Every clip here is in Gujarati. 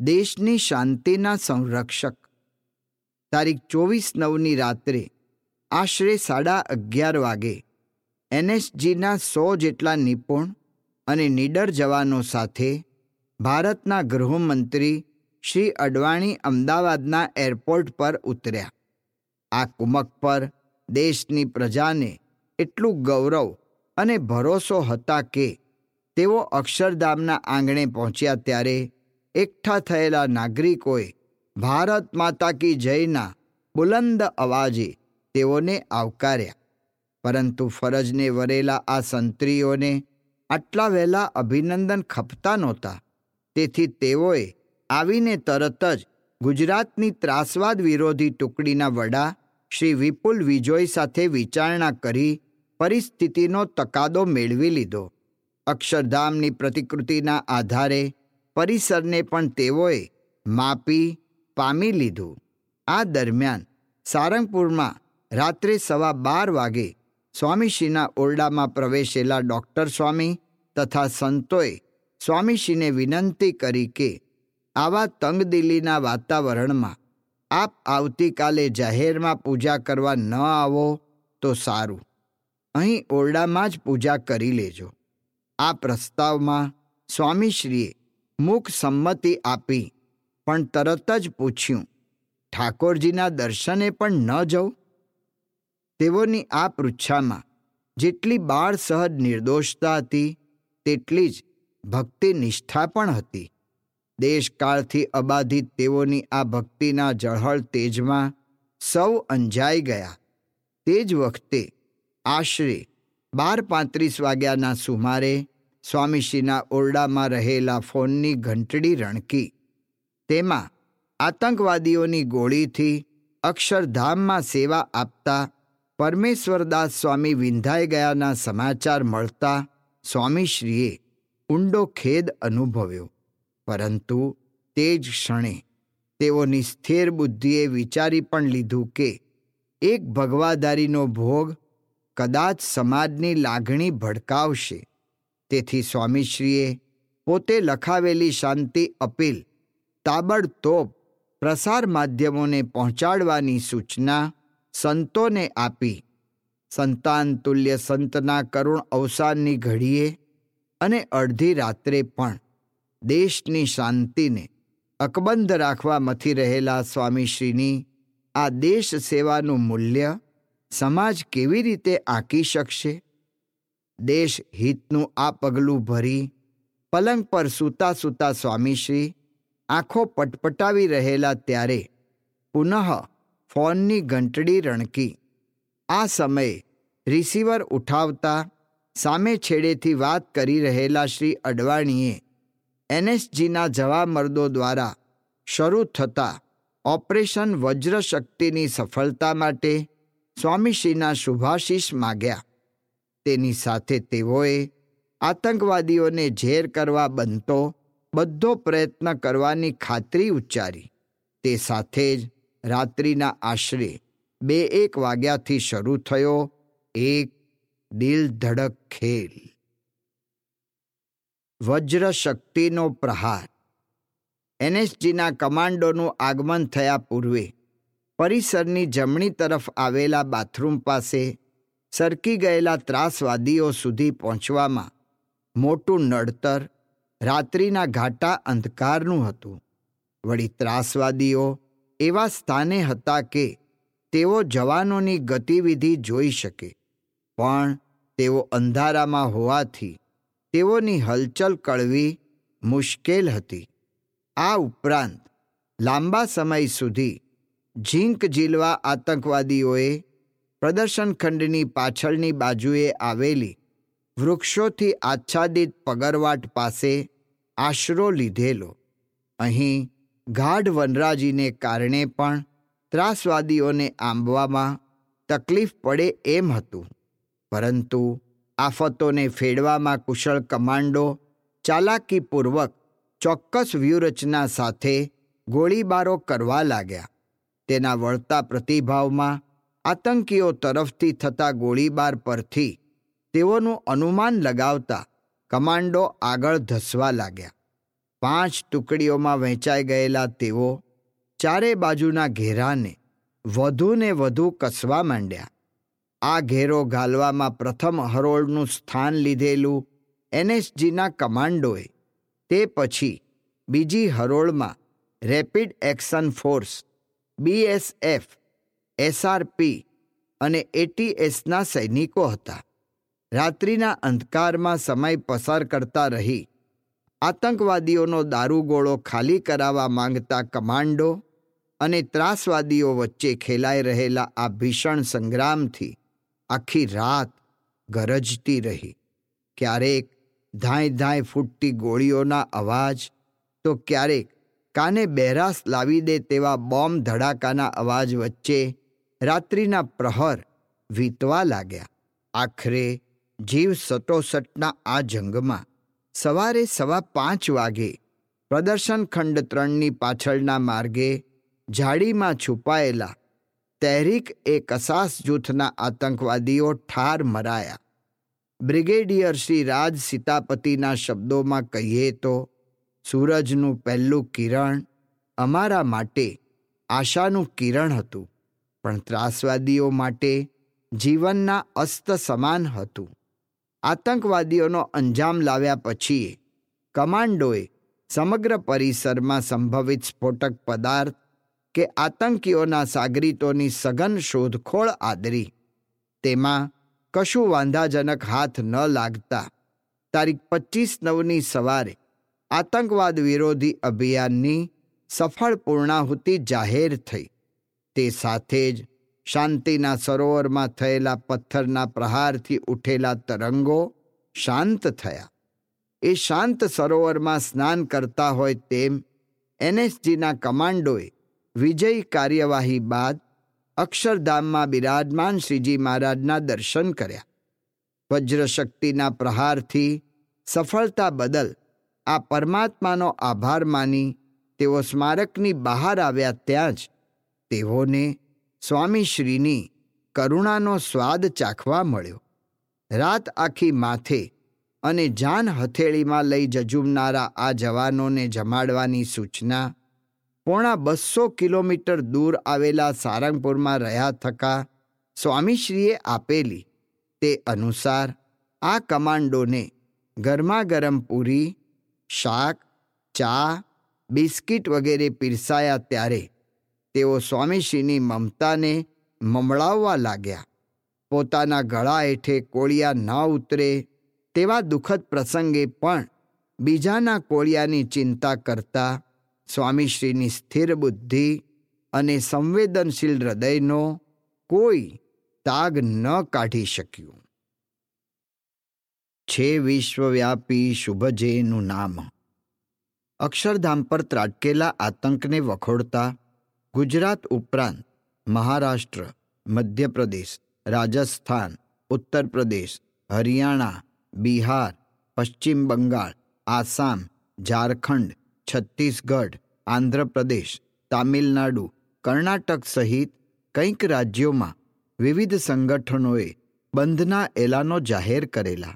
દેશની શાંતિના સંરક્ષક. તારીખ ચોવીસ નવની રાત્રે આશરે સાડા અગિયાર વાગે એનએસજીના સો જેટલા નિપુણ અને નીડર જવાનો સાથે ભારતના ગૃહમંત્રી શ્રી અડવાણી અમદાવાદના એરપોર્ટ પર ઉતર્યા. આ કુમક પર દેશની પ્રજાને એટલું ગૌરવ અને ભરોસો હતા કે તેઓ અક્ષરધામના આંગણે પહોંચ્યા ત્યારે એકઠા થયેલા નાગરિકોએ ભારત માતા કી જયના બુલંદ અવાજે તેઓને આવકાર્યા. પરંતુ ફરજને વરેલા આ સંત્રીઓને આટલા વહેલા અભિનંદન ખપતા નહોતા. તેથી તેઓએ આવીને તરત જ ગુજરાતની ત્રાસવાદ વિરોધી ટુકડીના વડા શ્રી વિપુલ વિજોય સાથે વિચારણા કરી પરિસ્થિતિનો તકાદો મેળવી લીધો. અક્ષરધામની પ્રતિકૃતિના આધારે પરિસરને પણ તેઓએ માપી, પામી લીધું. આ દરમિયાન સારંગપુરમાં રાત્રે સવા બાર વાગે સ્વામીશ્રીના ઓરડામાં પ્રવેશેલા ડૉક્ટર સ્વામી તથા સંતોએ સ્વામીશ્રીને વિનંતી કરી કે આવા તંગદિલીના વાતાવરણમાં આપ આવતીકાલે જાહેરમાં પૂજા કરવા ન આવો તો સારું. અહીં ઓરડામાં જ પૂજા કરી લેજો. આ પ્રસ્તાવમાં સ્વામીશ્રીએ મુખ સંમતિ આપી, પણ તરત જ પૂછ્યું, ઠાકોરજીના દર્શને પણ ન જવું તેઓની આ પૃચ્છામાં જેટલી બાળ સહજ નિર્દોષતા હતી, તેટલી જ ભક્તિ નિષ્ઠા પણ હતી. દેશકાળથી અબાધિત તેઓની આ ભક્તિના જળહળ તેજમાં સૌ અંજાઈ ગયા. તે જ વખતે આશરે બાર પાંત્રીસ વાગ્યાના સુમારે સ્વામીશ્રીના ઓરડામાં રહેલા ફોનની ઘંટડી રણકી. તેમાં આતંકવાદીઓની ગોળીથી અક્ષરધામમાં સેવા આપતા પરમેશ્વરદાસ સ્વામી વિંધાઈ ગયાના સમાચાર મળતા સ્વામીશ્રીએ ઊંડો ખેદ અનુભવ્યો. પરંતુ તે જ ક્ષણે તેઓની સ્થિર બુદ્ધિએ વિચારી પણ લીધું કે એક ભગવાદારીનો ભોગ કદાચ સમાજની લાગણી ભડકાવશે. તેથી સ્વામીશ્રીએ પોતે લખાવેલી શાંતિ અપીલ, તાબડતોબ પ્રસાર માધ્યમોને પહોંચાડવાની સૂચના સંતોને આપી. સંતાન તુલ્ય સંતના કરુણ અવસાનની ઘડીએ અને અડધી રાત્રે પણ દેશની શાંતિને અકબંધ રાખવા મથી રહેલા સ્વામીશ્રીની આ દેશ સેવાનું મૂલ્ય સમાજ કેવી રીતે આંકી શકશે? દેશ હિતનું આ પગલું ભરી, પલંગ પર સૂતા સૂતા સ્વામીશ્રી આંખો પટપટાવી રહેલા ત્યારે પુનઃ ફોનની ઘંટડી રણકી. આ સમયે રિસીવર ઉઠાવતા સામે છેડેથી વાત કરી રહેલા શ્રી અડવાણીએ એનએસજીના જવામર્દો દ્વારા શરૂ થતા ઓપરેશન વજ્રશક્તિની સફળતા માટે સ્વામીશ્રીના શુભાશીષ માગ્યા. તેની સાથે તેઓએ આતંકવાદીઓને ઝેર કરવા બનતો બધો પ્રયત્ન કરવાની ખાતરી ઉચ્ચારી. તે સાથે જ રાત્રિના આશરે બે એક વાગ્યાથી શરૂ થયો એક દિલ ધડક ખેલ. વજ્ર શક્તિનો પ્રહાર. એનએસજીના કમાન્ડોનું આગમન થયા પૂર્વે પરિસરની જમણી તરફ આવેલા બાથરૂમ પાસે સરકી ગયેલા ત્રાસવાદીઓ સુધી પહોંચવામાં મોટું નડતર રાત્રિના ઘાટા અંધકારનું હતું. વળી ત્રાસવાદીઓ એવા સ્થાને હતા કે તેઓ જવાનોની ગતિવિધિ જોઈ શકે, પણ તેઓ અંધારામાં હોવાથી તેઓની હલચલ કળવી મુશ્કેલ હતી. આ ઉપરાંત લાંબા સમય સુધી ઝીંક ઝીલવા આતંકવાદીઓએ પ્રદર્શનખંડની પાછળની બાજુએ આવેલી વૃક્ષોથી આચ્છાદિત પગરવાટ પાસે આશરો લીધેલો. અહીં ગાઢ વનરાજીને કારણે પણ ત્રાસવાદીઓને આંબવામાં તકલીફ પડે એમ હતું. પરંતુ આફતોને ફેડવામાં કુશળ કમાન્ડો ચાલાકીપૂર્વક ચોક્કસ વ્યૂહરચના સાથે ગોળીબારો કરવા લાગ્યા. તેના વળતા પ્રતિભાવમાં આતંકીઓ તરફથી થતા ગોળીબાર પરથી તેઓનું અનુમાન લગાવતા કમાન્ડો આગળ ધસવા લાગ્યા. પાંચ ટુકડીઓમાં વહેંચાઈ ગયેલા તેઓ ચારે બાજુના ઘેરાને વધુને વધુ કસવા માંડ્યા. આ ઘેરો ગાલવામાં પ્રથમ હરોળનું સ્થાન લીધેલું એનએસજીના કમાન્ડોએ, તે પછી બીજી હરોળમાં rapid action force, BSF SRP અને એટીએસના સૈનિકો હતા. રાત્રિના અંધકારમાં સમય પસાર કરતા રહી, આતંકવાદીઓનો દારૂગોળો ખાલી કરાવવા માંગતા કમાન્ડો અને ત્રાસવાદીઓ વચ્ચે ખેલાઈ રહેલા આ ભીષણ સંગ્રામથી આખી રાત ગરજતી રહી. ક્યારેક ધાય ધાય ફૂટતી ગોળીઓના અવાજ, તો ક્યારેક કાને બેરાસ લાવી દે તેવા બોમ્બ ધડાકાના અવાજ વચ્ચે રાત્રિના પ્રહર વીતવા લાગ્યા. આખરે જીવ સટોસટના આ જંગમાં સવારે સવા પાંચ વાગે પ્રદર્શન ખંડ ત્રણની પાછળના માર્ગે ઝાડીમાં છુપાયેલા તહેરીક એ કસાસ જૂથના આતંકવાદીઓ ઠાર મરાયા. બ્રિગેડિયર શ્રી રાજ સીતાપતિના શબ્દોમાં કહીએ તો, સૂરજનું પહેલું કિરણ અમારા માટે આશાનું કિરણ હતું. પણ ત્રાસવાદીઓ માટે જીવનના અસ્ત સમાન હતું. આતંકવાદીઓનો અંજામ લાવ્યા પછી કમાન્ડોએ સમગ્ર પરિસરમાં સંભવિત સ્ફોટક પદાર્થ કે આતંકીઓના સાગરીતોની સઘન શોધખોળ આદરી. તેમાં કશું વાંધાજનક હાથ ન લાગતા તારીખ પચીસ નવની સવારે આતંકવાદ વિરોધી અભિયાનની સફળ પૂર્ણાહુતિ જાહેર થઈ. તે સાથે જ શાંતિના સરોવરમાં થયેલા પથ્થરના પ્રહારથી ઉઠેલા તરંગો શાંત થયા. એ શાંત સરોવરમાં સ્નાન કરતા હોય તેમ એનએસજીના કમાન્ડોએ વિજય કાર્યવાહી બાદ અક્ષરધામમાં બિરાજમાન શ્રીજી મહારાજના દર્શન કર્યા. વજ્રશક્તિના પ્રહારથી સફળતા બદલ આ પરમાત્માનો આભાર માની તેઓ સ્મારકની બહાર આવ્યા ત્યાં જ તેઓને સ્વામીશ્રીની કરુણાનો સ્વાદ ચાખવા મળ્યો. રાત આખી માથે અને જાન હથેળીમાં લઈ જજુમનારા આ જવાનોને જમાડવાની સૂચના, પોણા બસો કિલોમીટર દૂર આવેલા સારંગપુરમાં રહ્યા થકા સ્વામીશ્રીએ આપેલી તે અનુસાર આ કમાન્ડોને ગરમા ગરમ પૂરી, શાક, ચા, બિસ્કિટ વગેરે પીરસાયા ત્યારે તેઓ સ્વામીશ્રીની મમતાને મમળાવવા લાગ્યા. પોતાના ગળા હેઠે કોળિયા ન ઉતરે તેવા દુઃખદ પ્રસંગે પણ બીજાના કોળિયાની ચિંતા કરતા સ્વામીશ્રીની સ્થિર બુદ્ધિ અને સંવેદનશીલ હૃદયનો કોઈ તાગ ન કાઢી શક્યું. છે વિશ્વવ્યાપી શુભજેનું નામ. અક્ષરધામ પર ત્રાટકેલા આતંકને વખોડતા ગુજરાત ઉપરાંત મહારાષ્ટ્ર, મધ્યપ્રદેશ, રાજસ્થાન ઉત્તર પ્રદેશ હરિયાણા, બિહાર, પશ્ચિમ બંગાળ, આસામ, ઝારખંડ, છત્તીસગઢ, આંધ્રપ્રદેશ, તામિલનાડુ, કર્ણાટક સહિત કંઈક રાજ્યોમાં વિવિધ સંગઠનોએ બંધના એલાનો જાહેર કરેલા.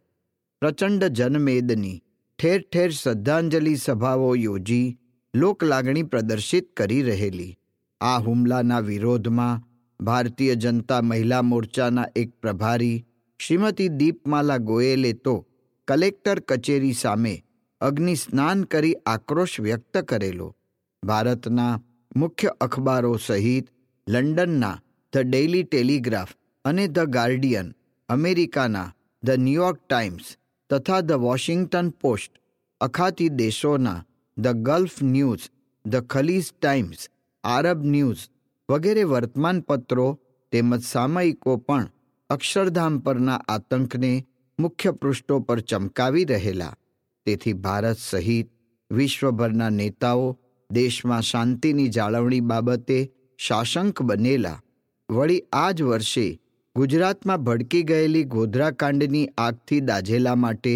પ્રચંડ જનમેદની, ઠેર ઠેર શ્રદ્ધાંજલિ સભાઓ યોજી, લોકલાગણી પ્રદર્શિત કરી રહેલી. આ હુમલાના વિરોધમાં ભારતીય જનતા મહિલા મોરચાના એક પ્રભારી શ્રીમતી દીપમાલા ગોયલે તો કલેક્ટર કચેરી સામે અગ્નિ સ્નાન કરી આક્રોશ વ્યક્ત કરેલો. ભારતના મુખ્ય અખબારો સહિત લંડનના ધ ડેઇલી ટેલિગ્રાફ અને ધ ગાર્ડિયન, અમેરિકાના ધ ન્યૂયોર્ક ટાઈમ્સ તથા ધ વોશિંગ્ટન પોસ્ટ અખાતી દેશોના the Gulf News, the Khaleej Times Arab News વગેરે વર્તમાનપત્રો તેમજ સામયિકો પણ અક્ષરધામ પરના આતંકને મુખ્ય પૃષ્ઠો પર ચમકાવી રહેલા. તેથી ભારત સહિત વિશ્વભરના નેતાઓ દેશમાં શાંતિની જાળવણી બાબતે શાસંક બનેલા. વળી આ જ વર્ષે ગુજરાતમાં ભડકી ગયેલી ગોધરાકાંડની આગથી દાઝેલા માટે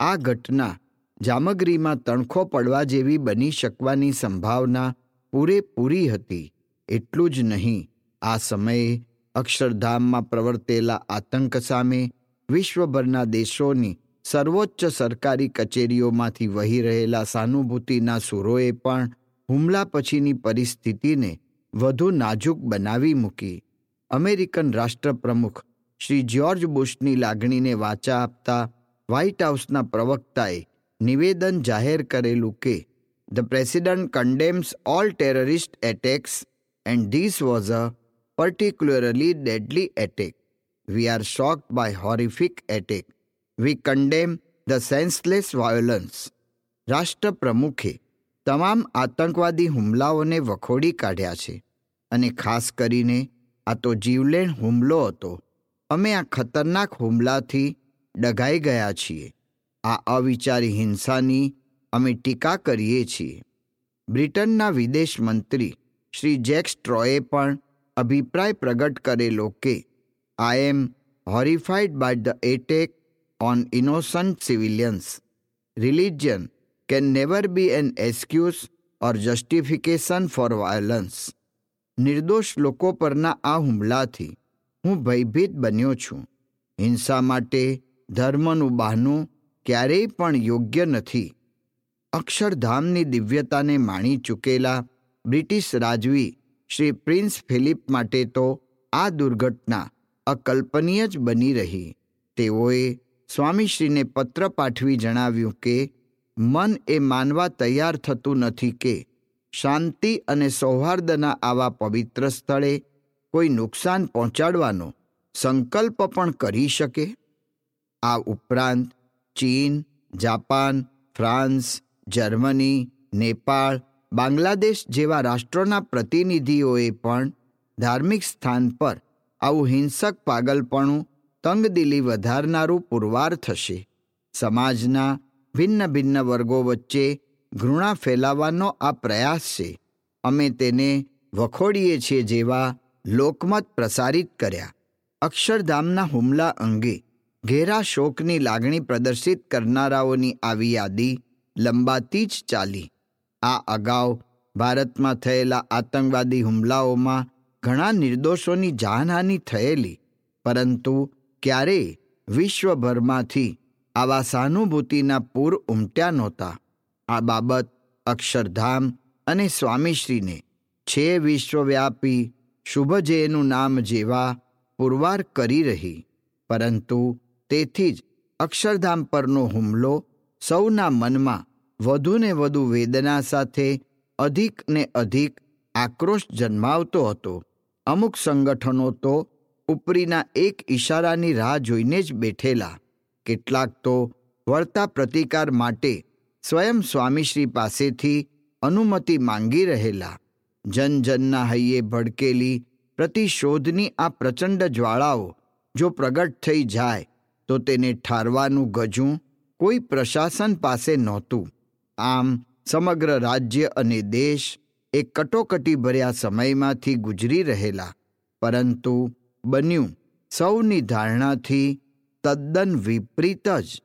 આ ઘટના જામગરીમાં તણખો પડવા જેવી બની શકવાની સંભાવના પૂરેપૂરી હતી. એટલું જ નહીં, આ સમયે અક્ષરધામમાં પ્રવર્તેલા આતંક સામે વિશ્વભરના દેશોની સર્વોચ્ચ સરકારી કચેરીઓમાંથી વહી રહેલા સાનુભૂતિના સુરોએ પણ હુમલા પછીની પરિસ્થિતિને વધુ નાજુક બનાવી મૂકી. અમેરિકન રાષ્ટ્રપ્રમુખ શ્રી જ્યોર્જ બુશની લાગણીને વાચા આપતા વ્હાઇટ હાઉસના પ્રવક્તાએ નિવેદન જાહેર કરેલું કે the president condemns all terrorist attacks and this was a particularly deadly attack. We are shocked by horrific attack. We condemn the senseless violence. રાષ્ટ્રપ્રમુખે તમામ આતંકવાદી હુમલાઓને વખોડી કાઢ્યા છે, અને ખાસ કરીને આ તો જીવલેણ હુમલો હતો અમે આ ખતરનાક હુમલાથી ડઘાઈ ગયા છીએ આ અવિચારી હિંસાની અમે ટીકા કરીએ છીએ. બ્રિટનના વિદેશ મંત્રી શ્રી જેક સ્ટ્રોએ પણ અભિપ્રાય પ્રગટ કરેલો કે I am horrified by the attack on innocent civilians religion can never be an excuse or justification for violence નિર્દોષ લોકો પરના આ હુમલાથી હું ભયભીત બન્યો છું. હિંસા માટે ધર્મનું બહાનું ક્યારેય પણ યોગ્ય નથી. અક્ષરધામની દિવ્યતાને માણી ચૂકેલા બ્રિટિશ રાજવી શ્રી પ્રિન્સ ફિલિપ માટે તો આ દુર્ઘટના અકલ્પનીય જ બની રહી. તેઓએ સ્વામીશ્રીને પત્ર પાઠવી જણાવ્યું કે, મન એ માનવા તૈયાર થતું નથી કે શાંતિ અને સૌહાર્દના આવા પવિત્ર સ્થળે કોઈ નુકસાન પહોંચાડવાનો સંકલ્પ પણ કરી શકે? આ ઉપરાંત ચીન, Japan, France Germany, Nepal, Bangladesh જેવા રાષ્ટ્રોના પ્રતિનિધિઓએ પણ ધાર્મિક સ્થાન પર આવું હિંસક પાગલપણું તંગદિલી વધારનારું પુરવાર થશે. સમાજના ભિન્ન ભિન્ન વર્ગો વચ્ચે ઘૃણા ફેલાવવાનો આ પ્રયાસ છે. અમે તેને વખોડીએ છીએ જેવા લોકમત પ્રસારિત કર્યા. અક્ષરધામના હુમલા અંગે ઘેરા શોકની લાગણી પ્રદર્શિત કરનારાઓની આવી યાદી લંબાતી જ ચાલી. આ અગાઉ ભારતમાં થયેલા આતંકવાદી હુમલાઓમાં ઘણા નિર્દોષોની જાનહાનિ થયેલી, પરંતુ ક્યારેય વિશ્વભરમાંથી આવા સહાનુભૂતિના પૂર ઉમટ્યા નહોતા. આ બાબત અક્ષરધામ અને સ્વામીશ્રીને છે વિશ્વવ્યાપી શુભજયનું નામ જેવા પુરવાર કરી રહી, પરંતુ તેથી જ અક્ષરધામ પરનો હુમલો સૌના મનમાં વધુને વધુ વેદના સાથે અધિક ને અધિક આક્રોશ જન્માવતો હતો. અમુક સંગઠનો તો ઉપરીના એક ઈશારાની રાહ જોઈને જ બેઠેલા. કેટલાક તો વળતા પ્રતિકાર માટે સ્વયં સ્વામીશ્રી પાસેથી અનુમતિ માંગી રહેલા. જનજનના હૈયે ભડકેલી પ્રતિશોધની આ પ્રચંડ જ્વાળાઓ જો પ્રગટ થઈ જાય તો તેને ઠારવાનું ગજું કોઈ પ્રશાસન પાસે નહોતું. આમ, સમગ્ર રાજ્ય અને દેશ એ કટોકટી ભર્યા સમયમાંથી ગુજરી રહેલા. પરંતુ બન્યું સૌની ધારણાથી તદ્દન વિપરીત જ.